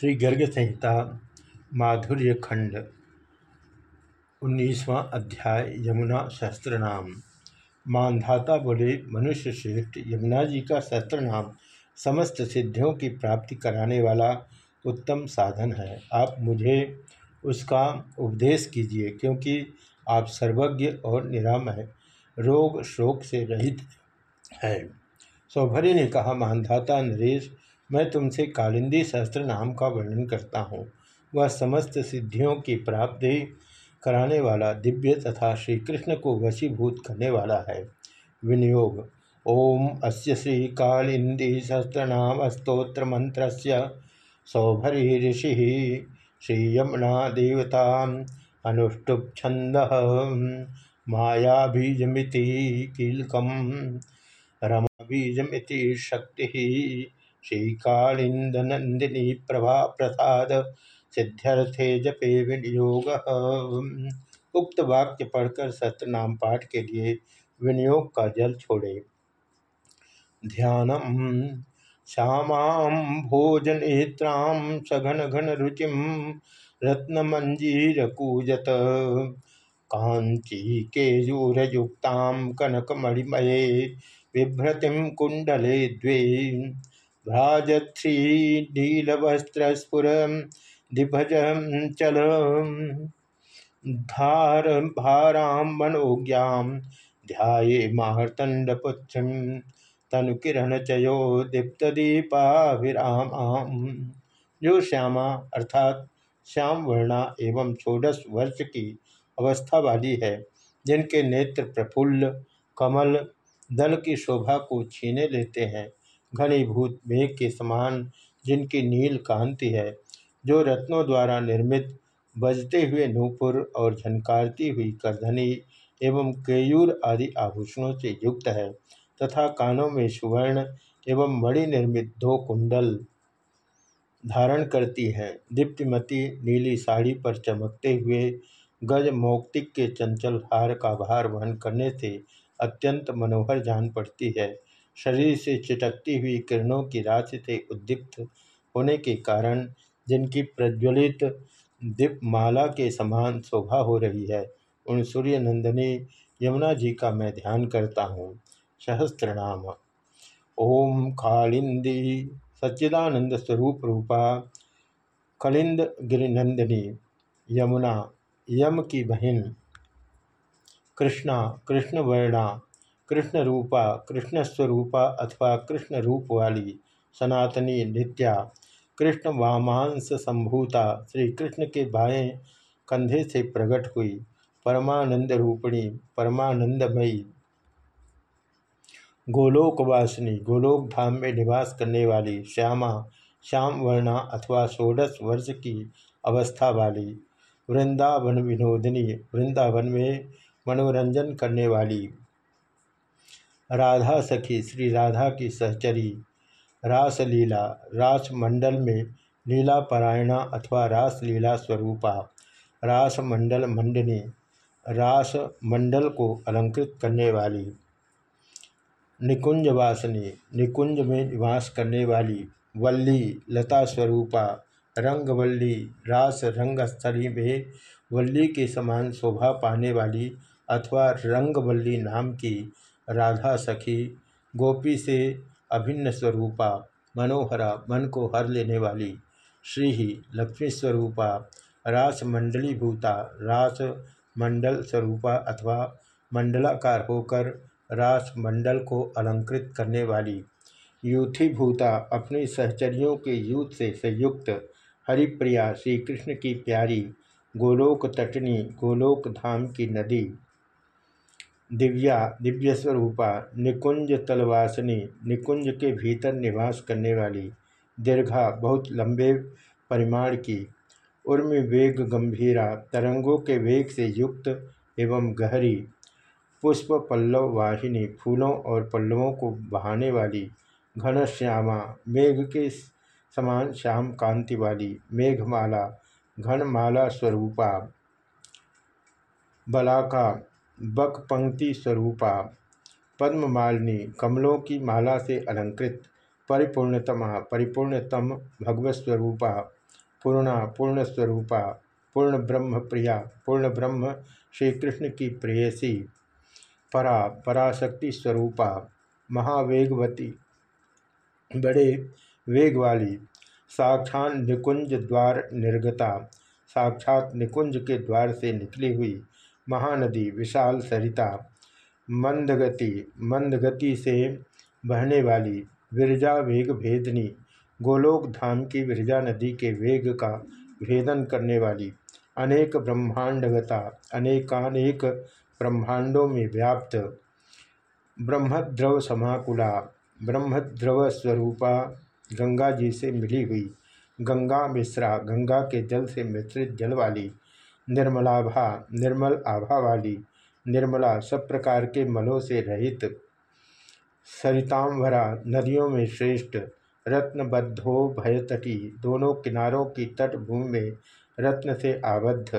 श्री गर्ग संहिता, माधुर्य खंड, उन्नीसवां अध्याय, यमुना शस्त्र नाम मानधाता बोले, मनुष्य श्रेष्ठ, यमुना जी का शस्त्र नाम समस्त सिद्धियों की प्राप्ति कराने वाला उत्तम साधन है। आप मुझे उसका उपदेश कीजिए, क्योंकि आप सर्वज्ञ और निरामय रोग शोक से रहित है। सौभरी ने कहा, मानधाता नरेश मैं तुमसे कालिंदी सहस्त्र नाम का वर्णन करता हूँ। वह समस्त सिद्धियों की प्राप्ति कराने वाला, दिव्य तथा श्री कृष्ण को वशीभूत करने वाला है। विनियोग, ओम अस्य श्री कालिंदी नाम स्त्रोत्र मंत्र सौभरी ऋषि श्री यमुना देवता अनुष्टुप छंद मायाबीजमिति कीलकम रमाबीजमिति शक्ति श्रीकालिंदनंदिनी प्रभा प्रसाद सिद्ध्यर्थे जपे विनियोग। उक्त वाक्य पढ़कर सत्यनाम पाठ के लिए विनियोग का जल छोड़े। ध्यानम श्यामा भोजनेत्रां कांची केयूरयुक्ता कनकमणिमये, बिभ्रतिम कुंडले द्वे। भ्राजत्री नीलवस्त्रस्फुर दिभज चल धार भारां मनोज्ञां ध्याये चयो दीप्तदीपाभिराम जो श्यामा अर्थात श्याम वर्णा एवं षोडश वर्ष की अवस्था वाली है, जिनके नेत्र प्रफुल्ल, कमल दल की शोभा को छीने लेते हैं। घनीभूत मेघ के समान जिनकी नील कांति है, जो रत्नों द्वारा निर्मित, बजते हुए नूपुर और झनकारती हुई करधनी एवं केयूर आदि आभूषणों से युक्त है, तथा कानों में सुवर्ण एवं मणि निर्मित दो कुंडल धारण करती है। दीप्तिमती नीली साड़ी पर चमकते हुए गज मौक्तिक के चंचल हार का भार वहन करने से अत्यंत मनोहर जान पड़ती है। शरीर से चिटकती हुई किरणों की राशि से उद्दीप्त होने के कारण जिनकी प्रज्वलित दीपमाला के समान शोभा हो रही है, उन सूर्य नंदनी यमुना जी का मैं ध्यान करता हूँ। सहस्त्रनाम। ओम कालिंदी सच्चिदानंद स्वरूप रूपा कलिंद गिरिनंदिनी यमुना, यम की बहन। कृष्णा, कृष्णवर्णा कृष्ण रूपा कृष्ण स्वरूपा अथवा कृष्ण रूप वाली सनातनी नित्या कृष्ण वामांस संभूता श्री कृष्ण के बाएँ कंधे से प्रकट हुई, परमानंद रूपिणी, परमानंदमयी। गोलोकवासिनी गोलोक धाम में निवास करने वाली श्यामा श्याम वर्णा अथवा षोडश वर्ष की अवस्था वाली, वृंदावन विनोदिनी, वृंदावन में मनोरंजन करने वाली। राधा सखी श्री राधा की सहचरी। रासलीला रास मंडल में लीला परायणा अथवा रास लीला स्वरूपा। रास मंडल मंडनी रास मंडल को अलंकृत करने वाली। निकुंज वासनी निकुंज में निवास करने वाली। वल्ली, लता स्वरूपा। रंगवल्ली, रास रंगस्थली में वल्ली के समान शोभा पाने वाली अथवा रंगवल्ली नाम की राधा सखी, गोपी से अभिन्न स्वरूपा, मनोहरा, मन को हर लेने वाली श्री ही लक्ष्मी स्वरूपा, रास मंडली भूता, रास मंडल स्वरूपा अथवा मंडलाकार होकर रास मंडल को अलंकृत करने वाली यूथी भूता अपनी सहचरियों के यूथ से संयुक्त, हरिप्रिया श्री कृष्ण की प्यारी, गोलोक तटनी, गोलोक धाम की नदी दिव्या, दिव्य स्वरूपा, निकुंज तलवासनी, निकुंज के भीतर निवास करने वाली, दीर्घा, बहुत लंबे परिमाण की, उर्मि वेग गंभीरा, तरंगों के वेग से युक्त एवं गहरी, पुष्प पल्लव वाहिनी, फूलों और पल्लवों को बहाने वाली, घन श्यामा, मेघ के समान श्याम कांति वाली, मेघमाला, घनमाला स्वरूपा, बलाका बक पंक्ति स्वरूपा, पद्ममालिनी, कमलों की माला से अलंकृत, परिपूर्णतमा, परिपूर्णतम भगवत स्वरूपा पूर्णा पूर्ण स्वरूपा पूर्ण ब्रह्म प्रिया पूर्ण ब्रह्म श्री कृष्ण की प्रेयसी, परा, पराशक्ति स्वरूपा, महावेगवती, बड़े वेग वाली साक्षात निकुंज द्वार निर्गता, साक्षात निकुंज के द्वार से निकली हुई महानदी, विशाल सरिता, मंदगति मंदगति से बहने वाली विरजा वेग भेदनी गोलोक धाम की विरजा नदी के वेग का भेदन करने वाली अनेक ब्रह्मांडगता, अनेकानेक ब्रह्मांडों में व्याप्त ब्रह्मद्रव समाकुला, ब्रह्मद्रव स्वरूपा गंगा जी से मिली हुई गंगा मिश्रा, गंगा के जल से मिश्रित जल वाली निर्मलाभा निर्मल आभा वाली, निर्मला सब प्रकार के मलों से रहित सरितांभरा नदियों में श्रेष्ठ, रत्नबद्धो भयतटी, दोनों किनारों की तटभूमि में रत्न से आबद्ध,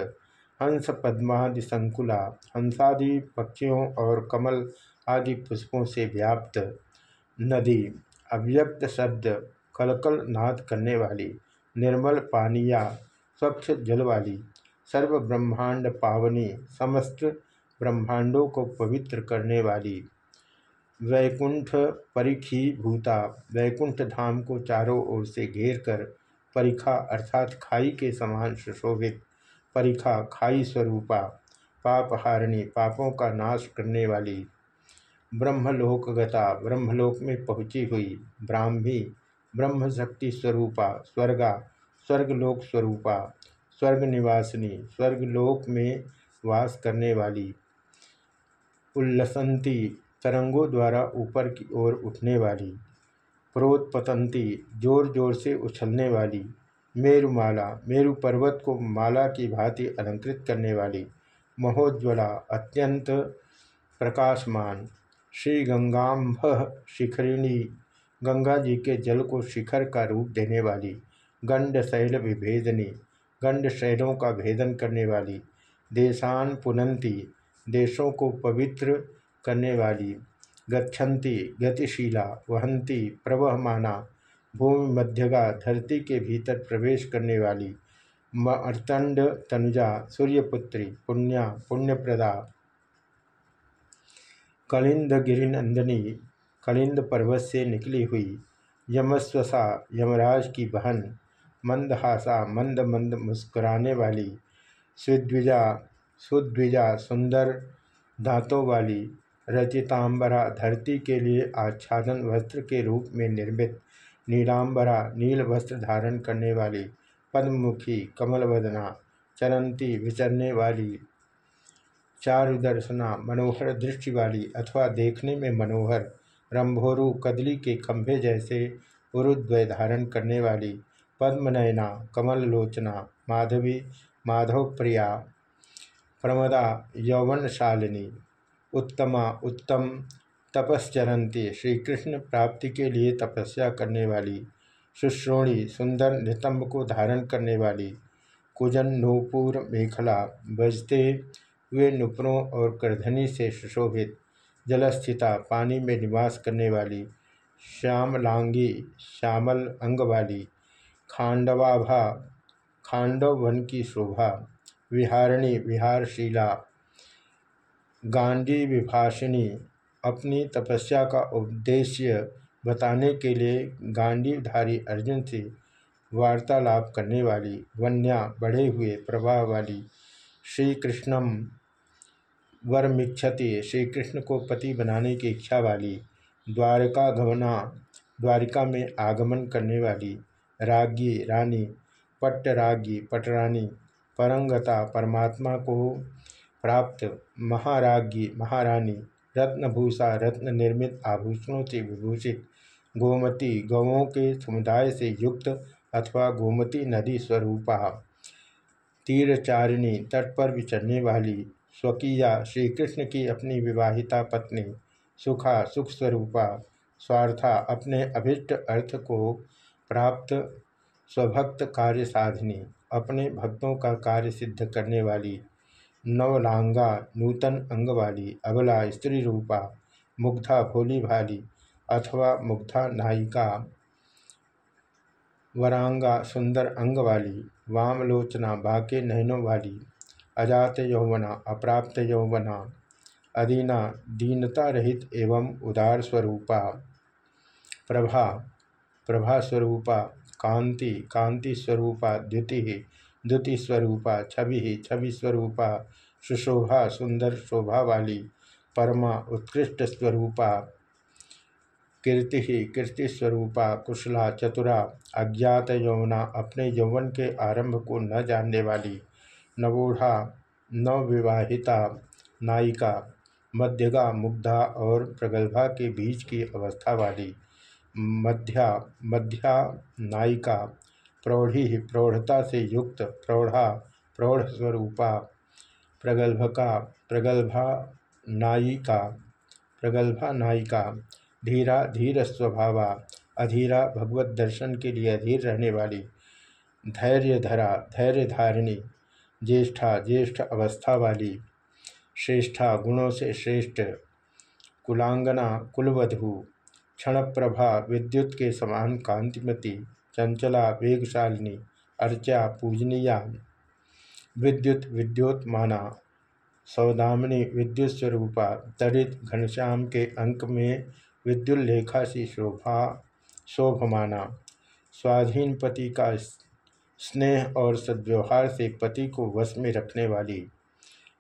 हंस पद्मादि संकुला, हंसादि पक्षियों और कमल आदि पुष्पों से व्याप्त, नदी, अव्यक्त शब्द कलकल नाद करने वाली, निर्मल पानिया, स्वच्छ जल वाली सर्व ब्रह्मांड पावनी समस्त ब्रह्मांडों को पवित्र करने वाली वैकुंठ परिखी भूता वैकुंठ धाम को चारों ओर से घेर कर परिखा अर्थात खाई के समान सुशोभित परिखा खाई स्वरूपा, पापहारिणी, पापों का नाश करने वाली ब्रह्मलोकगता, ब्रह्मलोक में पहुँची हुई ब्राह्मी ब्रह्म शक्ति स्वरूपा, स्वर्गा, स्वर्गलोक स्वरूपा स्वर्ग निवासिनी स्वर्गलोक में वास करने वाली उल्लसंती तरंगों द्वारा ऊपर की ओर उठने वाली, प्रोत्पतंती ज़ोर ज़ोर से उछलने वाली, मेरुमाला, मेरु पर्वत को माला की भांति अलंकृत करने वाली महोज्वला अत्यंत प्रकाशमान, श्री गंगाम्भ शिखरिणी, गंगा जी के जल को शिखर का रूप देने वाली गंड शैल विभेदनी गंड शैलों का भेदन करने वाली, देशान पुनंती, देशों को पवित्र करने वाली, गच्छन्ति, गतिशीला वहंती प्रवहमाना भूमि मध्यगा धरती के भीतर प्रवेश करने वाली, मर्तंड तनुजा, सूर्यपुत्री, पुण्या, पुण्यप्रदा कलिंद गिरिनंदनी कलिंद पर्वत से निकली हुई, यमस्वसा, यमराज की बहन मंदहासा मंद मंद मुस्कुराने वाली, सुद्विजा सुद्विजा सुंदर दांतों वाली, रचितांबरा धरती के लिए आच्छादन वस्त्र के रूप में निर्मित, नीलांबरा नील वस्त्र धारण करने वाली, पद्ममुखी, कमलवदना, चरंती विचरने वाली, चारुदर्शना, मनोहर दृष्टि वाली अथवा देखने में मनोहर, रंभोरु कदली के खंभे जैसे उरुद्वय धारण करने वाली पद्मनयना कमल लोचना माधवी माधव प्रिया प्रमदा, यौवनशालिनी, उत्तमा, उत्तम, तपश्चरंती श्री कृष्ण प्राप्ति के लिए तपस्या करने वाली, सुश्रोणी, सुंदर नितंब को धारण करने वाली, कुजन, नूपुर, मेखला, बजते हुए नुपुरों और करधनी से सुशोभित, जलस्थिता, पानी में निवास करने वाली, श्यामलांगी, श्यामल अंग वाली खांडवाभा खांडव वन की शोभा विहारिणी, विहारशिला गांधी विभाषिणी अपनी तपस्या का उद्देश्य बताने के लिए गांडीवधारी अर्जुन से वार्तालाप करने वाली, वन्या बढ़े हुए प्रवाह वाली श्री कृष्णम वरमिक्षति श्री कृष्ण को पति बनाने की इच्छा वाली द्वारका गमना, द्वारिका में आगमन करने वाली रागी रानी, पट्टरागी पटरानी, परंगता परमात्मा को प्राप्त महाराज्ञी महारानी, रत्नभूषा रत्न निर्मित आभूषणों से विभूषित, गोमती गौों के समुदाय से युक्त अथवा गोमती नदी स्वरूपा तीरचारिणी तट पर विचरने वाली स्वकीया श्री कृष्ण की अपनी विवाहिता पत्नी, सुखा सुख स्वरूपा स्वार्था अपने अभिष्ट अर्थ को प्राप्त स्वभक्त कार्य साधिनी, अपने भक्तों का कार्य सिद्ध करने वाली, नवलांगा नूतन अंग वाली, अबला स्त्री रूपा, मुग्धा भोली भाली, अथवा मुग्धा नायिका, वरांगा सुंदर अंग वाली, वामलोचना बाके नयनों वाली, अजात यौवना, अप्राप्त यौवना अदीना दीनता रहित एवं उदार स्वरूपा, प्रभा प्रभा स्वरूपा कांति कांति स्वरूपा द्युति द्युति स्वरूपा छवि छवि स्वरूपा सुशोभा सुंदर शोभा वाली परमा उत्कृष्ट स्वरूपा कीर्ति कीर्ति स्वरूपा कुशला, चतुरा अज्ञात यौवना अपने यौवन के आरंभ को न जानने वाली, नवोढ़ा, नवविवाहिता, नायिका, मध्यगा, मुग्धा और प्रगल्भा के बीच की अवस्था वाली मध्या मध्या नायिका, प्रौढ़ी, प्रौढ़ता से युक्त, प्रौढ़ा, प्रौढ़ स्वरूपा, प्रगल्भका, प्रगल्भा नायिका प्रगल्भा नायिका, धीरा, धीर स्वभावा, अधीरा भगवत दर्शन के लिए अधीर रहने वाली धैर्य धरा धैर्य धारिणी ज्येष्ठा, ज्येष्ठ अवस्था वाली, श्रेष्ठा गुणों से श्रेष्ठ, कुलांगना, कुलवधु क्षणप्रभा विद्युत के समान कांतिमती चंचला वेगशालिनी अर्चा पूजनीया विद्युत विद्योत माना सौदामिनी विद्युत स्वरूपा दरित घनश्याम के अंक में विद्युल्लेखा सी शोभा शोभमाना। स्वाधीन पति का स्नेह और सद्व्यवहार से पति को वश में रखने वाली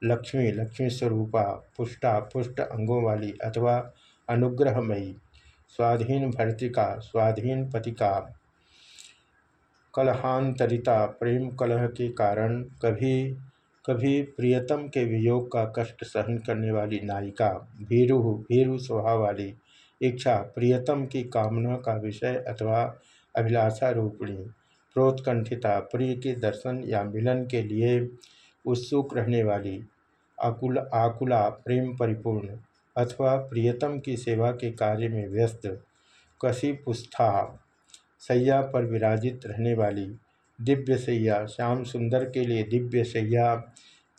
लक्ष्मी लक्ष्मी स्वरूपा पुष्टा पुष्ट अंगों वाली अथवा अनुग्रहमयी स्वाधीन भर्तिका, स्वाधीन पतिका। कलहांतरिता, प्रेम कलह के कारण कभी कभी प्रियतम के वियोग का कष्ट सहन करने वाली नायिका, भीरु भीरु स्वभाव वाली इच्छा, प्रियतम की कामना का विषय अथवा अभिलाषा रूपिणी, प्रोत्कंठिता, प्रिय के दर्शन या मिलन के लिए उत्सुक रहने वाली, आकुल, आकुला, प्रेम परिपूर्ण अथवा प्रियतम की सेवा के कार्य में व्यस्त कशिपुस्था सैया पर विराजित रहने वाली दिव्य सैया, श्याम सुंदर के लिए दिव्य सैया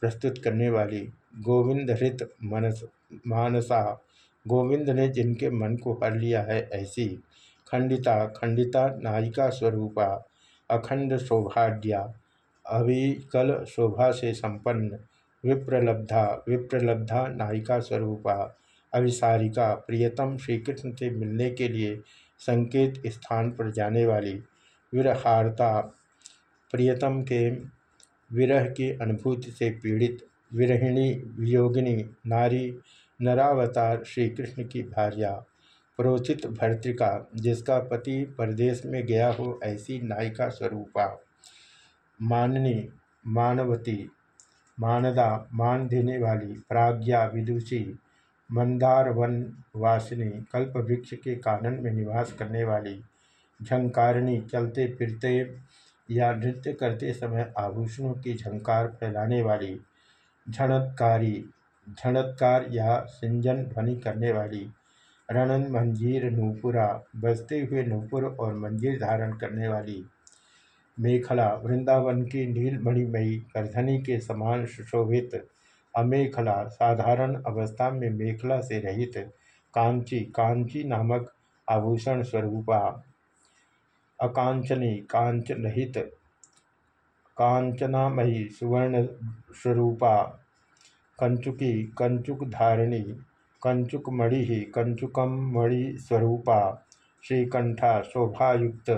प्रस्तुत करने वाली गोविंद हृत मनस, मानसा। गोविंद ने जिनके मन को हर लिया है ऐसी खंडिता खंडिता नायिका स्वरूपा, अखंड सौभाग्या, अविकल शोभा से संपन्न, विप्रलब्धा विप्रलब्धा नायिका स्वरूपा। अभिसारिका प्रियतम श्री कृष्ण से मिलने के लिए संकेत स्थान पर जाने वाली विरहारता प्रियतम के विरह की अनुभूति से पीड़ित विरहिणी, वियोगिनी, नारी, नरावतार श्री कृष्ण की भार्या, प्रोचित भर्तिका, जिसका पति परदेश में गया हो ऐसी नायिका स्वरूपा, माननी, मानवती, मानदा, मान देने वाली प्राज्ञा विदुषी मंदार वन वासिनी कल्प वृक्ष के कानन में निवास करने वाली झंकारिणी चलते फिरते या नृत्य करते समय आभूषणों की झंकार फैलाने वाली झणत्कारी, झणत्कार या सिंजन ध्वनि करने वाली रणन मंजीर नूपुरा, बजते हुए नूपुर और मंजीर धारण करने वाली मेखला, वृंदावन की नीलमणिमयी करधनी के समान सुशोभित अमेखला साधारण अवस्था में मेखला से रहित कांची कांची नामक आभूषण स्वरूपा, अकांचनी कांचनहित कांचनामयी, सुवर्ण स्वरूपा, कंचुकी कंचुक धारिणी कंचुकमणि कंचुकम मणिस्वरूपा श्रीकंठा, शोभायुक्त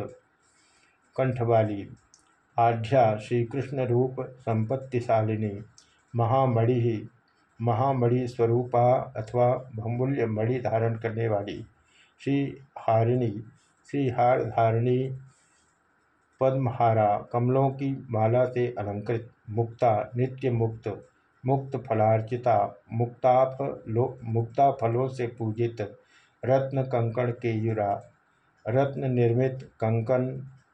कंठवाली आढ्या, श्रीकृष्ण रूप, संपत्तिशालिनी महामणि महामणि स्वरूपा अथवा बहुमूल्य मणि धारण करने वाली श्री हारिणी श्रीहार धारिणी पद्महारा कमलों की माला से अलंकृत, मुक्ता, नित्य मुक्त मुक्त फलार्चिता मुक्ताफलो मुक्ता फलों से पूजित रत्न कंकण केयूरा, रत्न निर्मित कंकन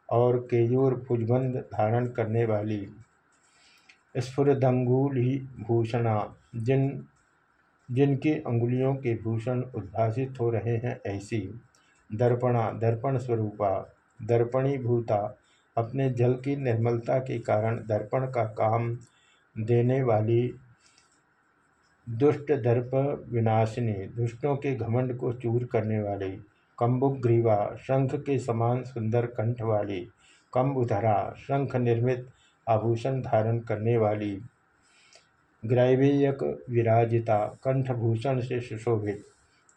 और केयूर भुजबंद धारण करने वाली स्फुरदंगुली भूषणा जिन, जिनकी अंगुलियों के भूषण उद्भासित हो रहे हैं ऐसी दर्पणा, दर्पण स्वरूपा दर्पणी भूता अपने जल की निर्मलता के कारण दर्पण का काम देने वाली दुष्ट दर्प विनाशिनी, दुष्टों के घमंड को चूर करने वाली कम्बुग्रीवा शंख के समान सुंदर कंठ वाली कम्बुधरा शंख निर्मित आभूषण धारण करने वाली ग्राव्यक विराजिता, कंठभूषण से सुशोभित,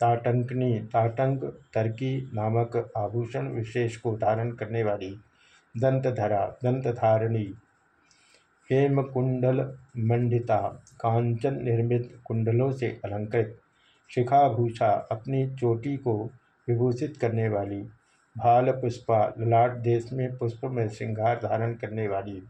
ताटंकनी, ताटंक तर्की नामक आभूषण विशेष को धारण करने वाली दंतधरा, दंतधारणी हेम कुंडल मंडिता, कांचन निर्मित कुंडलों से अलंकृत, शिखाभूषा अपनी चोटी को विभूषित करने वाली भाल पुष्पा ललाट देश में पुष्प में श्रृंगार धारण करने वाली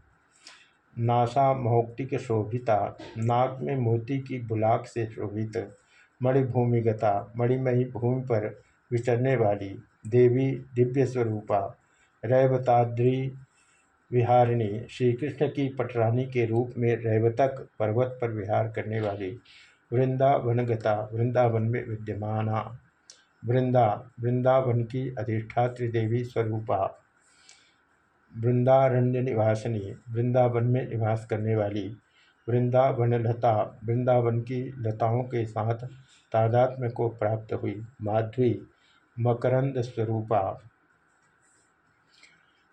नासा मौक्तिक शोभिता नाक में मोती की बुलाक से शोभित, मणिभूमिगता, मणिमयी भूमि पर विचरने वाली देवी दिव्य स्वरूपा रैवताद्री विहारिणी श्री कृष्ण की पटरानी के रूप में रैवतक पर्वत पर विहार करने वाली वृंदावनगता, वृंदावन में विद्यमाना, वृंदा, वृंदावन की अधिष्ठात्री देवी स्वरूपा वृंदारण्य निवासिनी वृंदावन में निवास करने वाली वृंदावन लता वृंदावन की लताओं के साथ तादात्म्य को प्राप्त हुई। माध्वी मकरंद स्वरूपा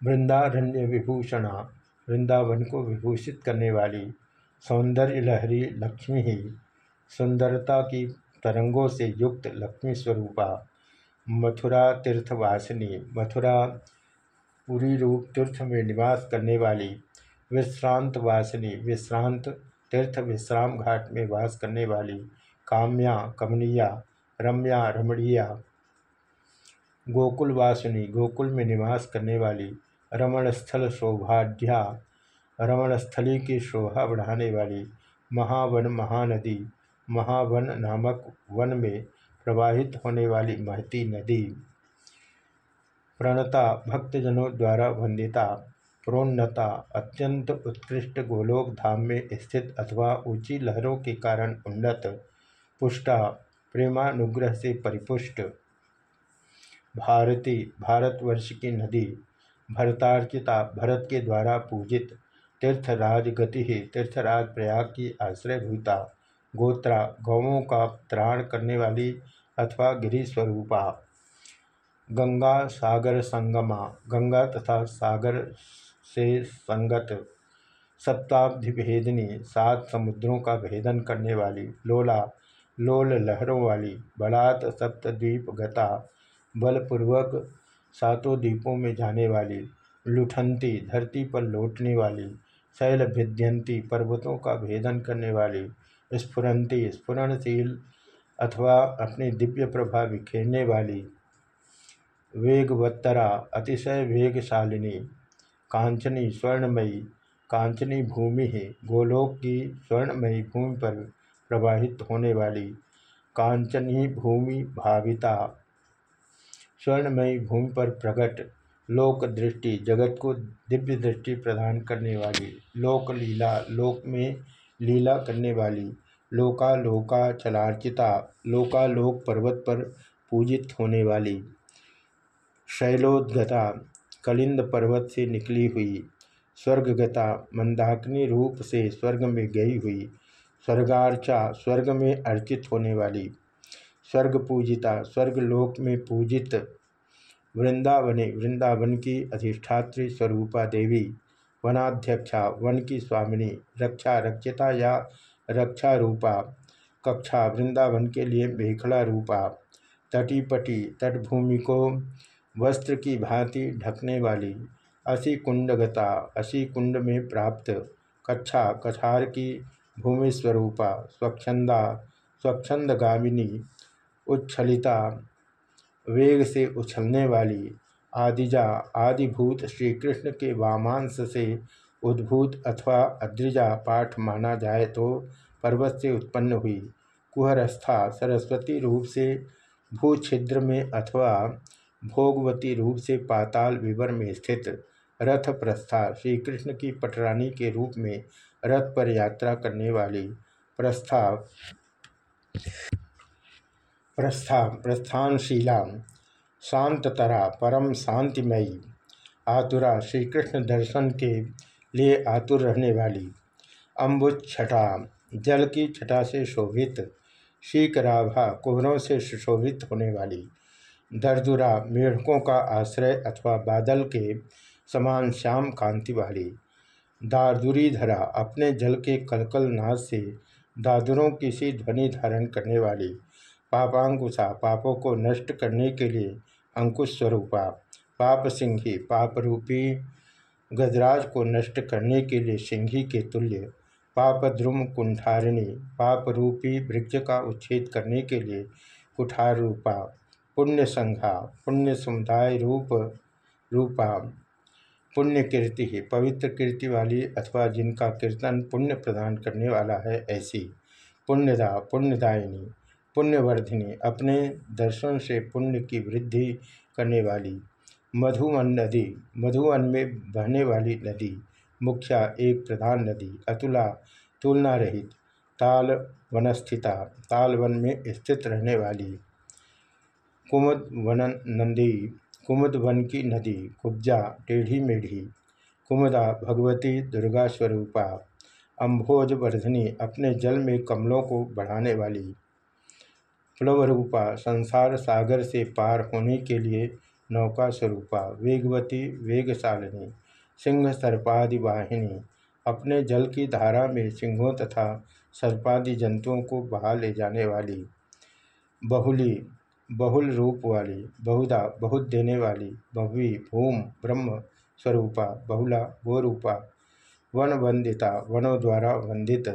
वृंदारण्य विभूषणा वृंदावन को विभूषित करने वाली सौंदर्य लहरी लक्ष्मी ही, सुंदरता की तरंगों से युक्त लक्ष्मी स्वरूपा। मथुरा तीर्थवासिनी, मथुरा पूरी रूप तीर्थ में निवास करने वाली विश्रांत वासिनी, विश्रांत तीर्थ विश्राम घाट में वास करने वाली काम्या, कमनिया, रम्या, रमणीया गोकुलवासिनी गोकुल में निवास करने वाली रमणस्थल शोभाढ़ रमणस्थली की शोभा बढ़ाने वाली महावन महानदी, महावन नामक वन में प्रवाहित होने वाली महती नदी। प्रणता भक्तजनों द्वारा वंदिता, प्रोन्नता अत्यंत उत्कृष्ट गोलोक धाम में स्थित अथवा ऊँची लहरों के कारण उन्नत, पुष्टा, प्रेमानुग्रह से परिपुष्ट। भारती, भारतवर्ष की नदी, भरतार्चिता, भरत के द्वारा पूजित तीर्थराज गति ही तीर्थराज प्रयाग की आश्रयभूता, गोत्रा, गौवों का त्राण करने वाली अथवा गिरी स्वरूपा। गंगा सागर संगमा, गंगा तथा सागर से संगत सप्ताब्धि भेदनी सात समुद्रों का भेदन करने वाली लोला, लोल लहरों वाली बलात् सप्तद्वीप गता, बलपूर्वक सातों द्वीपों में जाने वाली लुठंती धरती पर लौटने वाली शैल भिद्यंती पर्वतों का भेदन करने वाली स्फुरंती स्फुरणशील अथवा अपनी दिव्य प्रभा बिखेरने वाली वेगवत्तरा, अतिशय वेगशालिनी, कांचनी स्वर्णमयी, कांचनी भूमि है गोलोक की स्वर्णमयी भूमि पर प्रवाहित होने वाली कांचनी भूमि भाविता। स्वर्णमयी भूमि पर प्रकट लोक दृष्टि जगत को दिव्य दृष्टि प्रदान करने वाली लोक लीला लोक में लीला करने वाली लोका लोका चलार्चिता लोकालोक पर्वत पर पूजित होने वाली शैलोदगता, कलिंद पर्वत से निकली हुई, स्वर्गगता मंदाकिनी रूप से स्वर्ग में गई हुई, स्वर्गार्चा स्वर्ग में अर्चित होने वाली स्वर्ग पूजिता स्वर्गलोक में पूजित, वृंदावने वृंदावन की अधिष्ठात्री स्वरूपा देवी, वनाध्यक्षा वन की स्वामिनी, रक्षा रक्षिता या रक्षा रूपा, कक्षा वृंदावन के लिए मेखला रूपा, तटीपटी तटभूमि को वस्त्र की भांति ढकने वाली असी कुंडगता, असी कुंड में प्राप्त कच्छा कछार की भूमि स्वरूपा स्वच्छंदा, स्वच्छंदगामिनी, उच्छलिता, वेग से उछलने वाली आदिजा, आदिभूत श्री कृष्ण के वामांश से उद्भूत अथवा अद्रिजा पाठ माना जाए तो पर्वत से उत्पन्न हुई कुहरस्था सरस्वती रूप से भूछिद्र में अथवा भोगवती रूप से पाताल विवर में स्थित रथ प्रस्था श्री कृष्ण की पटरानी के रूप में रथ पर यात्रा करने वाली प्रस्था प्रस्था, प्रस्थानशीला, शांततरा, परम शांतिमयी, आतुरा श्री कृष्ण दर्शन के लिए आतुर रहने वाली अम्बुज छटा जल की छटा से शोभित शीकराभा कोहरों से सुशोभित होने वाली दरदुरा मेढकों का आश्रय अथवा बादल के समान श्याम कांति वाली दारदुरी धरा अपने जल के कलकल नाद से दादुरों की सी ध्वनि धारण करने वाली पापांकुशा पापों को नष्ट करने के लिए अंकुश स्वरूपा, पाप सिंही, पाप रूपी गजराज को नष्ट करने के लिए सिंही के तुल्य, पाप द्रुम कुंठारिणी, पाप रूपी वृक्ष का उच्छेद करने के लिए कुठार रूपा पुण्य संघा पुण्य समुदाय रूप, रूपा पुण्य कीर्ति ही पवित्र कीर्ति वाली अथवा जिनका कीर्तन पुण्य प्रदान करने वाला है ऐसी पुण्यदा, पुण्यदायिनी, पुण्यवर्धिनी अपने दर्शन से पुण्य की वृद्धि करने वाली मधुवन नदी, मधुवन में बहने वाली नदी, मुख्या एक प्रधान नदी, अतुला तुलना रहित, ताल वनस्थिता, ताल वन में स्थित रहने वाली कुमुद वन नंदी कुमुद वन की नदी कुब्जा, टेढ़ी मेढ़ी, कुमुदा भगवती दुर्गा स्वरूपा अम्भोज वर्धनी अपने जल में कमलों को बढ़ाने वाली प्लवरूपा, संसार सागर से पार होने के लिए नौका स्वरूपा वेगवती वेगशालिनी सिंह सर्पादि वाहिनी अपने जल की धारा में सिंहों तथा सर्पादि जंतुओं को बहा ले जाने वाली बहुली बहुल रूप वाली, बहुधा, बहुत देने वाली बहुवी भूम, ब्रह्म स्वरूपा, बहुला, गोरूपा वन वंदिता वनों द्वारा वंदित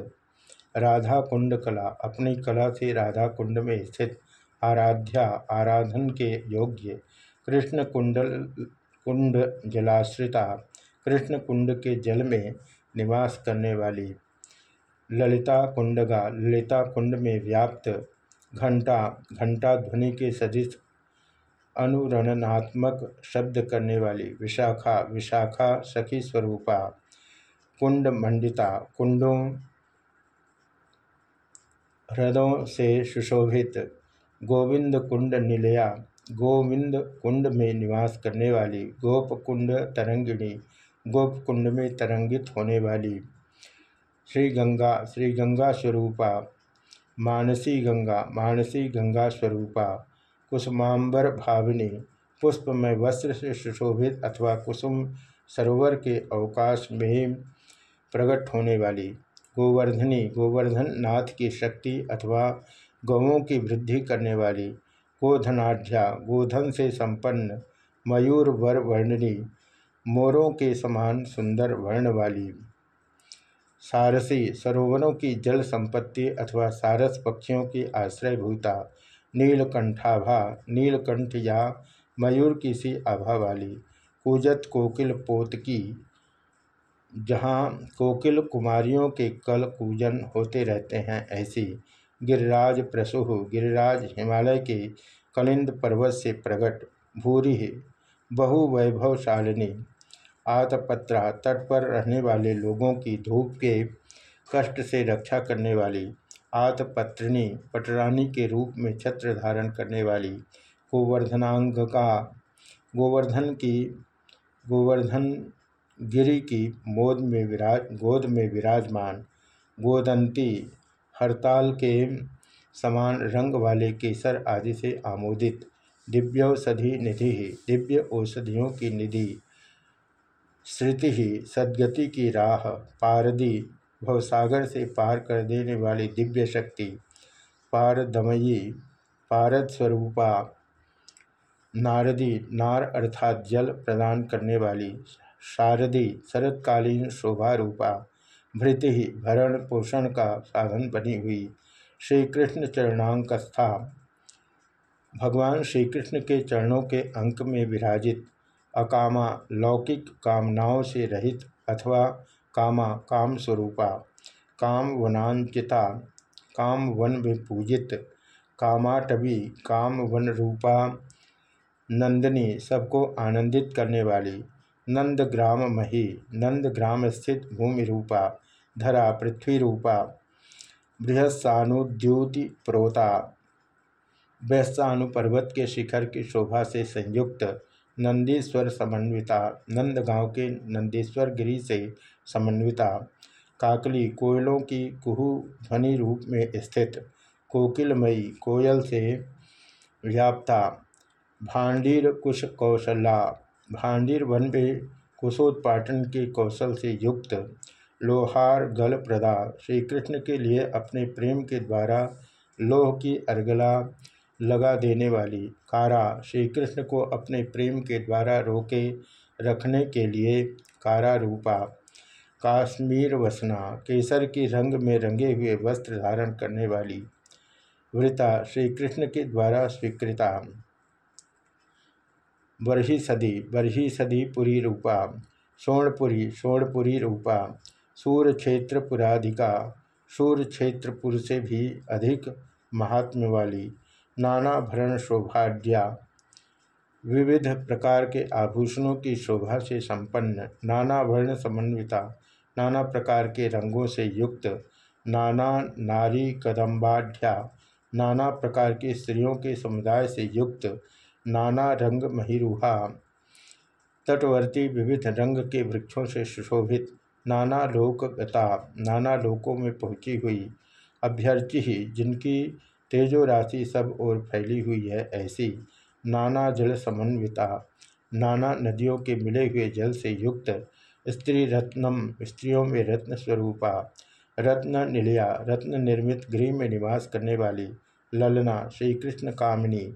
राधा कुंड कला अपनी कला से राधा कुंड में स्थित, आराध्या, आराधन के योग्य कृष्ण कुंडल कुंड जलाश्रिता कृष्ण कुंड के जल में निवास करने वाली ललिता कुंडगा ललिता कुंड में व्याप्त घंटा घंटा ध्वनि के सदिश अनुरणनात्मक शब्द करने वाली विशाखा विशाखा सखी स्वरूपा, कुंड मंडिता, कुंडों, हृदयों से सुशोभित, गोविंद कुंड निलया, गोविंद कुंड में निवास करने वाली, गोप कुंड तरंगिणी, गोप कुंड में तरंगित होने वाली, श्री गंगा श्री गंगा स्वरूपा मानसी गंगा मानसी गंगा स्वरूपा, कुसुमांबर भाविनी पुष्प में वस्त्र से सुशोभित अथवा कुसुम सरोवर के अवकाश में प्रकट होने वाली गोवर्धनी, गोवर्धन नाथ की शक्ति अथवा गौों की वृद्धि करने वाली गोधनाढ़ गोधन से संपन्न मयूर वर वर्णनी, मोरों के समान सुंदर वर्ण वाली सारसी सरोवरों की जल संपत्ति अथवा सारस पक्षियों की आश्रयभूता, नीलकंठाभा नीलकंठ या मयूर की सी आभा वाली, कूजत कोकिल पोतकी, जहाँ कोकिल कुमारियों के कल कूजन होते रहते हैं ऐसी गिरिराज प्रसुह, गिरिराज हिमालय के कलिंद पर्वत से प्रकट भूरी बहुवैभवशालिनी आतपत्रा तट पर रहने वाले लोगों की धूप के कष्ट से रक्षा करने वाली आतपत्रिणी पटरानी के रूप में छत्र धारण करने वाली गोवर्धनांग का गोवर्धन की गोवर्धन गिरी की मोद में विराज गोद में विराजमान गोदंती हड़ताल के समान रंग वाले केसर आदि से आमोदित दिव्यौषधि निधि दिव्य औषधियों की निधि श्रुति ही सदगति की राह पारदी भवसागर से पार कर देने वाली दिव्य शक्ति पारदमयी पारद स्वरूपा नारदी, नार अर्थात जल प्रदान करने वाली शारदी शरतकालीन शोभा रूपा भृति भरण पोषण का साधन बनी हुई श्री कृष्ण चरणांकस्था, भगवान श्री कृष्ण के चरणों के अंक में विराजित अकामा लौकिक कामनाओं से रहित अथवा कामा काम स्वरूपा। काम वनांचिता काम वन में पूजित कामाटवी, काम वन रूपा। नंदनी सबको आनंदित करने वाली। नंद ग्राम मही, नंद ग्राम स्थित भूमि रूपा, धरा पृथ्वी रूपा। बृहस्सानुद्यूति प्रोता। वैश्यानु पर्वत के शिखर की शोभा से संयुक्त। नंदीश्वर समन्विता, नंदगांव के नंदीश्वर गिरी से समन्विता, काकली कोयलों की कुहू ध्वनि रूप में स्थित, कोकिलमयी कोयल से व्याप्ता, भांडीर कुश कौशला, भांडीर वन में कुशोत्पाटन के कौशल से युक्त, लोहार गल प्रदा श्री कृष्ण के लिए अपने प्रेम के द्वारा लोह की अर्गला लगा देने वाली। कारा श्री कृष्ण को अपने प्रेम के द्वारा रोके रखने के लिए कारा रूपा काश्मीर वसना, केसर की रंग में रंगे हुए वस्त्र धारण करने वाली। वृता श्री कृष्ण के द्वारा स्वीकृता। बरही सदी बरही सदी पुरी रूपा, सोणपुरी सोणपुरी रूपा, सूर क्षेत्र पुराधिका, सूर क्षेत्रपुर से भी अधिक महात्म्य वाली नाना भरण शोभाढ़ विविध प्रकार के आभूषणों की शोभा से संपन्न नाना समन्विता, नाना प्रकार के रंगों से युक्त नाना नारी कदम्बाढ़ नाना प्रकार की स्त्रियों के समुदाय से युक्त नाना रंग महिरूहा। तटवर्ती विविध रंग के वृक्षों से सुशोभित नाना लोकगता, नाना लोकों में पहुँची हुई अभ्यर्थी जिनकी तेजो राशि सब ओर फैली हुई है ऐसी। नाना जल समन्विता, नाना नदियों के मिले हुए जल से युक्त स्त्री रत्नम, स्त्रियों में रत्न स्वरूपा, रत्न निलया, रत्न निर्मित गृह में निवास करने वाली ललना श्री कृष्ण कामिनी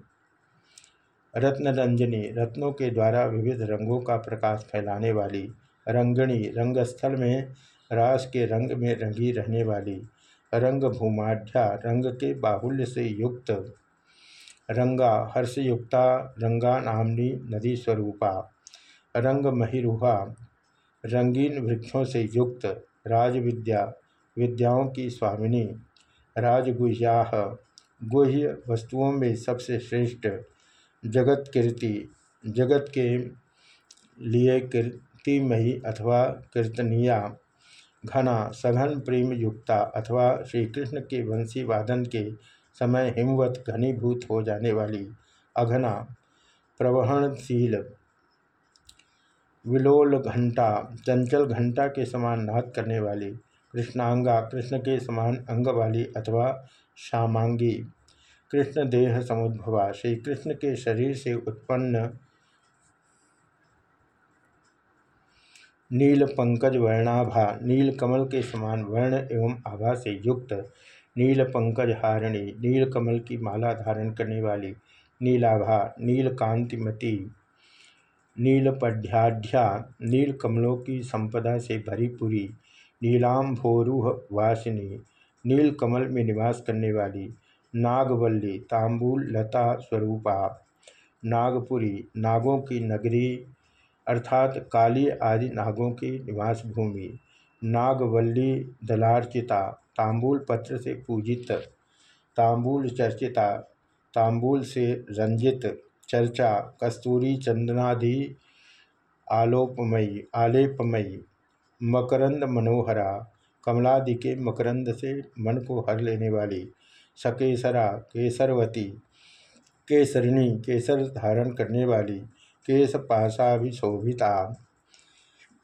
रत्न रंजनी रत्नों के द्वारा विविध रंगों का प्रकाश फैलाने वाली रंगणी, रंगस्थल में, रास के रंग में रंगी रहने वाली रंग भूमाढ़ रंग के बाहुल्य से युक्त। रंगा हर्षयुक्ता रंगा नामनी नदी स्वरूपा। रंग महिरुहा, रंगीन वृक्षों से युक्त। राजविद्या, विद्याओं की स्वामिनी। राजगुह्या गुह्य वस्तुओं में सबसे श्रेष्ठ। जगत कीर्ति, जगत के लिए कीर्तिमयी अथवा कीर्तनिया। घना सघन प्रेम युक्ता अथवा श्री कृष्ण के वंशी वादन के समय हिमवत घनीभूत हो जाने वाली अघना प्रवहनशील विलोल घंटा, चंचल घंटा के समान नाद करने वाली, कृष्णांगा कृष्ण के समान अंग वाली अथवा श्यामांगी कृष्ण देह समुद्भवा श्री कृष्ण के शरीर से उत्पन्न नील पंकज वर्णाभा, नील कमल के समान वर्ण एवं आभा से युक्त, नील पंकज हारिणी, नील कमल की माला धारण करने वाली, नीलाभा, नील कांतिमती, नील नीलपढ़्याढ़ नील कमलों की संपदा से भरी पूरी, नीलाम्भोरुह वासिनी, नील कमल में निवास करने वाली, नागवल्ली, तांबूल लता स्वरूपा, नागपुरी, नागों की नगरी अर्थात काली आदि नागों की निवास भूमि नागवल्ली दलार्चिता, तांबूल पत्र से पूजित, तांबूल चर्चिता, तांबूल से रंजित, चर्चा, कस्तूरी चंदनादि आलोपमयी, आलेपमयी, मकरंद मनोहरा, कमलादि के मकरंद से मन को हर लेने वाली, सकेसरा, केसरवती, केसरिणी, केसर धारण करने वाली केशपाशाभिशोभिता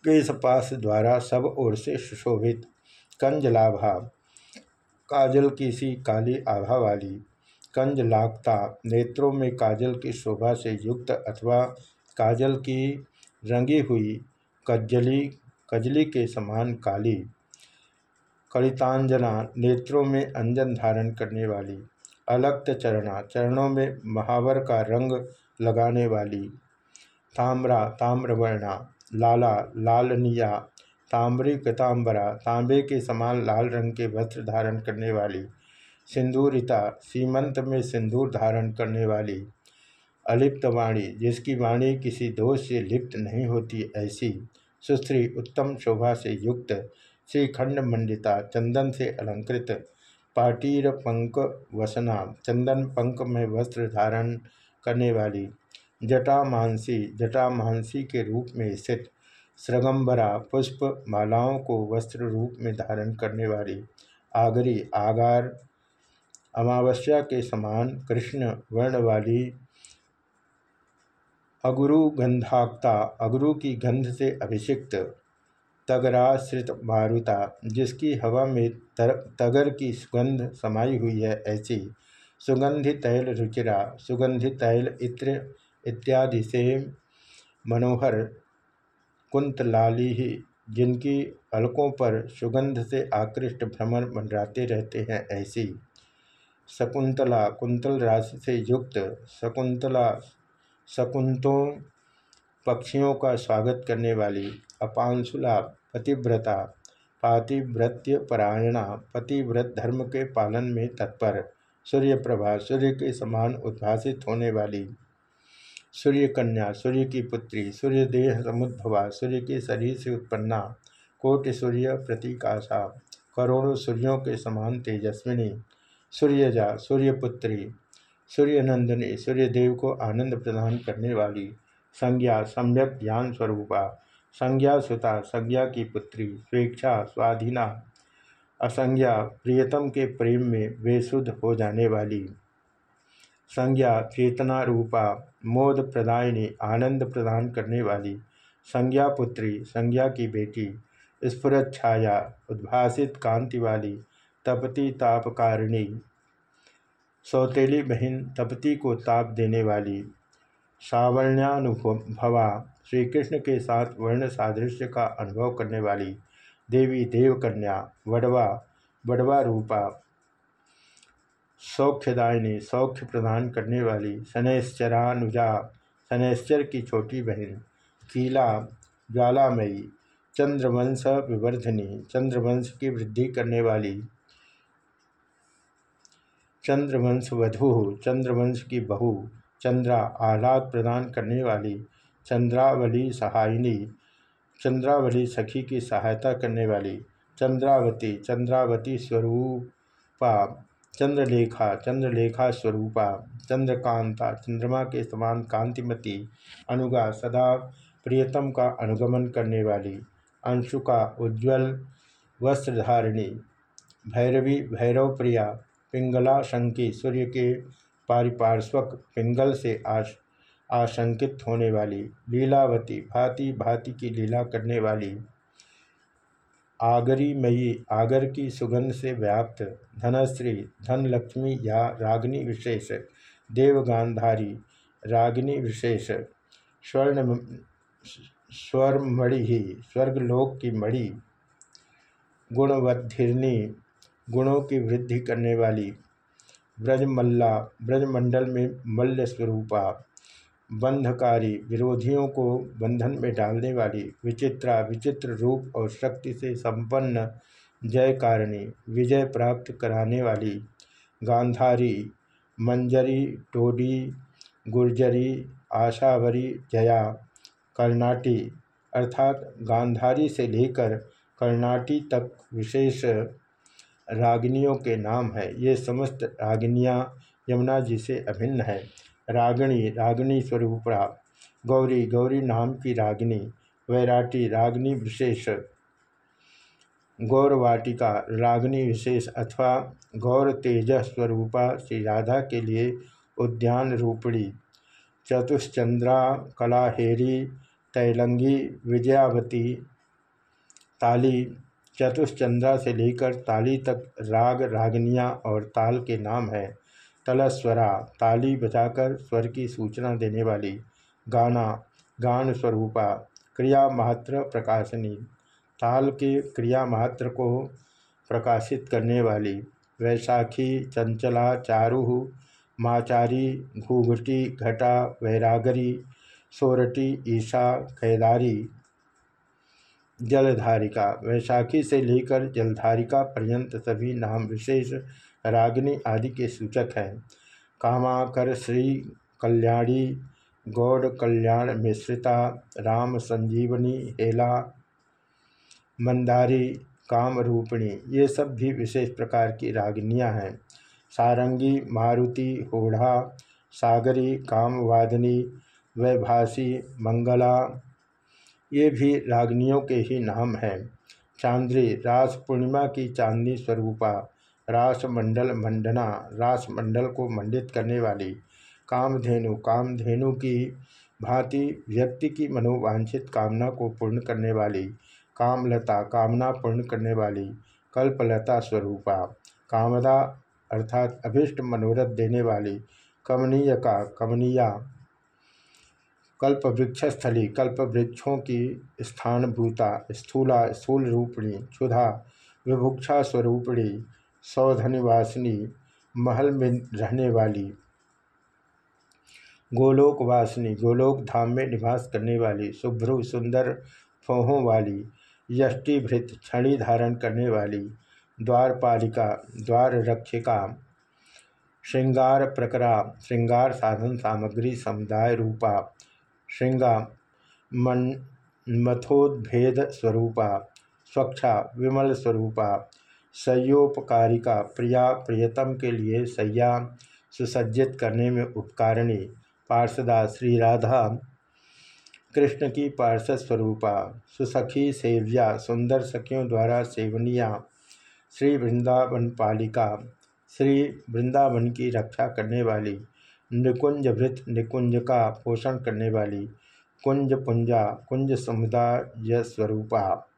केशपाश द्वारा सब ओर से सुशोभित कंजलाभा काजल की सी काली आभा वाली कंज नेत्रों में काजल की शोभा से युक्त अथवा काजल की रंगी हुई कज्जली, कजली के समान काली कलितांजना नेत्रों में अंजन धारण करने वाली अलक्त चरणा चरणों में महावर का रंग लगाने वाली ताम्रा, ताम्रवर्णा, लाला, लालनिया, ताम्री कताम्बरा तांबे के समान लाल रंग के वस्त्र धारण करने वाली, सिंदूरिता, सीमंत में सिंदूर धारण करने वाली, अलिप्त वाणी, जिसकी वाणी किसी दोष से लिप्त नहीं होती ऐसी, सुश्री उत्तम शोभा से युक्त, श्रीखंड मंडिता, चंदन से अलंकृत, पाटीर पंक वसना, चंदन पंक में वस्त्र धारण करने वाली जटा मानसी जटा मानसी के रूप में स्थित श्रगंबरा पुष्प मालाओं को वस्त्र रूप में धारण करने वाली आगरी आगार अमावस्या के समान कृष्ण वर्ण वाली अगुरु गंधाक्ता अगुरु की गंध से अभिषिक्त तगराश्रित मारुता जिसकी हवा में तर, तगर की सुगंध समाई हुई है ऐसी सुगंधि तैल रुचिरा सुगंधि तैल इत्र इत्यादि से मनोहर कुंतलाली ही जिनकी अलकों पर सुगंध से आकृष्ट भ्रमण मंडराते रहते हैं, ऐसी। शकुंतला, कुंतल राशि से युक्त शकुंतला, शकुंतों पक्षियों का स्वागत करने वाली अपांशुला पतिव्रता पातिव्रत्य परायणा पतिव्रत धर्म के पालन में तत्पर सूर्य प्रभा सूर्य के समान उद्भासित होने वाली सूर्य कन्या सूर्य की पुत्री सूर्य देह समुद्भवा सूर्य के शरीर से उत्पन्ना कोटि सूर्य प्रतीकाशा करोड़ों सूर्यों के समान तेजस्विनी सूर्यजा, सूर्यपुत्री, सूर्यनंदिनी सूर्यदेव को आनंद प्रदान करने वाली संज्ञा सम्यक ज्ञान स्वरूपा संज्ञा सुता संज्ञा की पुत्री स्वेच्छा, स्वाधीना, असंज्ञा प्रियतम के प्रेम में बेसुध हो जाने वाली संज्ञा चेतना रूपा, मोद प्रदायिनी, आनंद प्रदान करने वाली, संज्ञा पुत्री, संज्ञा की बेटी स्फुरत छाया, उद्भासित कांति वाली, तपती तापकारिणी सौतेली बहन तपती को ताप देने वाली, सावर्ण्यानुभवा श्री कृष्ण के साथ वर्ण सादृश्य का अनुभव करने वाली, देवी देवकन्या, वडवा वडवा रूपा सौख्यदायिनी, सौख्य प्रदान करने वाली शनैश्चरानुजा, शनैश्चर की छोटी बहन, कीला, ज्वालामयी, चंद्रवंश विवर्धनी, चंद्रवंश की वृद्धि करने वाली, चंद्रवंश वधु, चंद्रवंश की बहू, चंद्रा आह्लाद प्रदान करने वाली, चंद्रावली सहायिनी, चंद्रावली सखी की सहायता करने वाली, चंद्रावती चंद्रावती स्वरूपा चंद्रलेखा चंद्रलेखा स्वरूपा, चंद्रकांता, चंद्रमा के समान कांतिमती, अनुगा सदा प्रियतम का अनुगमन करने वाली, अंशुका उज्ज्वल वस्त्रधारिणी, भैरवी भैरव प्रिया पिंगला शंकी सूर्य के पारिपार्श्वक पिंगल से आश, आशंकित होने वाली, लीलावती, भांति भांति की लीला करने वाली आगरी मयी, आगर की सुगंध से व्याप्त धनश्री, धनलक्ष्मी या रागनी विशेष, देवगांधारी, रागिनी विशेष, स्वर्ण स्वरमणि ही स्वर्गलोक की मणि गुणवद्धिनी गुणों की वृद्धि करने वाली, ब्रजमल्ला, ब्रजमंडल में मल्ल स्वरूपा बंधकारी विरोधियों को बंधन में डालने वाली विचित्रा, विचित्र रूप और शक्ति से संपन्न जयकारिणी विजय प्राप्त कराने वाली गांधारी, मंजरी टोडी गुर्जरी, आशावरी, जया, कर्नाटी अर्थात गांधारी से लेकर कर्नाटी तक विशेष रागिनियों के नाम है। ये समस्त रागिनियाँ यमुना जी से अभिन्न है। रागिणी रागिनी स्वरूपा गौरी गौरी नाम की रागिनी। वैराटी, रागिनी विशेष। गौरवाटिका, रागिनी विशेष अथवा गौर तेज स्वरूपा श्री राधा के लिए उद्यान रूपणी चतुश्चंद्रा, कलाहेरी, तैलंगी, विजयावती, ताली। चतुश्चंद्रा से लेकर ताली तक राग, रागनियाँ और ताल के नाम हैं। तलस्वरा ताली बजाकर स्वर की सूचना देने वाली गाना, गान स्वरूपा, क्रिया मात्र प्रकाशनी, ताल के क्रिया मात्र को प्रकाशित करने वाली वैशाखी चंचला, चारुह, माचारी, घूघटी, घटा, वैरागरी, सोरटी ईशा खैदारी। जलधारिका वैशाखी से लेकर जलधारिका पर्यंत सभी नाम विशेष रागिनी आदि के सूचक हैं। कामाकर श्री कल्याणी, गौड़ कल्याण मिश्रिता, राम संजीवनी, हेला मंदारी, कामरूपिणी, ये सब भी विशेष प्रकार की रागिनियाँ हैं। सारंगी, मारुति होढ़ा सागरी, कामवादिनी वैभासी मंगला, ये भी रागनियों के ही नाम हैं। चांद्री, रास पूर्णिमा की चांदनी स्वरूपा रास मंडल मंडना रास मंडल को मंडित करने वाली कामधेनु कामधेनु की भांति व्यक्ति की मनोवांछित कामना को पूर्ण करने वाली कामलता, कामना पूर्ण करने वाली कल्पलता स्वरूपा, कामदा अर्थात अभिष्ट मनोरथ देने वाली कमनीय का, कमनीया कल्प वृक्षस्थली कल्प वृक्षों की स्थानभूता, स्थूला, स्थूल रूपणी, क्षुधा, विभुक्षा स्वरूपिणी सौधनिवासिनी महल में रहने वाली गोलोक वासिनी गोलोक धाम में निवास करने वाली शुभ्रु सुंदर फोहों वाली, यष्टिभृत छड़ी धारण करने वाली, द्वारपालिका द्वार रक्षिका श्रृंगार प्रकरा, श्रृंगार साधन सामग्री समुदाय रूपा, श्रृंगा मन मथोद्भेद स्वरूपा, स्वच्छा विमल स्वरूपा सयोपकारिका प्रिया प्रियतम के लिए सैया सुसज्जित करने में उपकारिणी। पार्षदा श्री राधा कृष्ण की पार्षद स्वरूपा, सुसखी सेव्या, सुंदर सखियों द्वारा सेवनिया, श्री वृंदावन पालिका, श्री वृंदावन की रक्षा करने वाली, निकुंज भृत निकुंज का पोषण करने वाली, कुंज पुंजा, कुंज समुदाय स्वरूपा।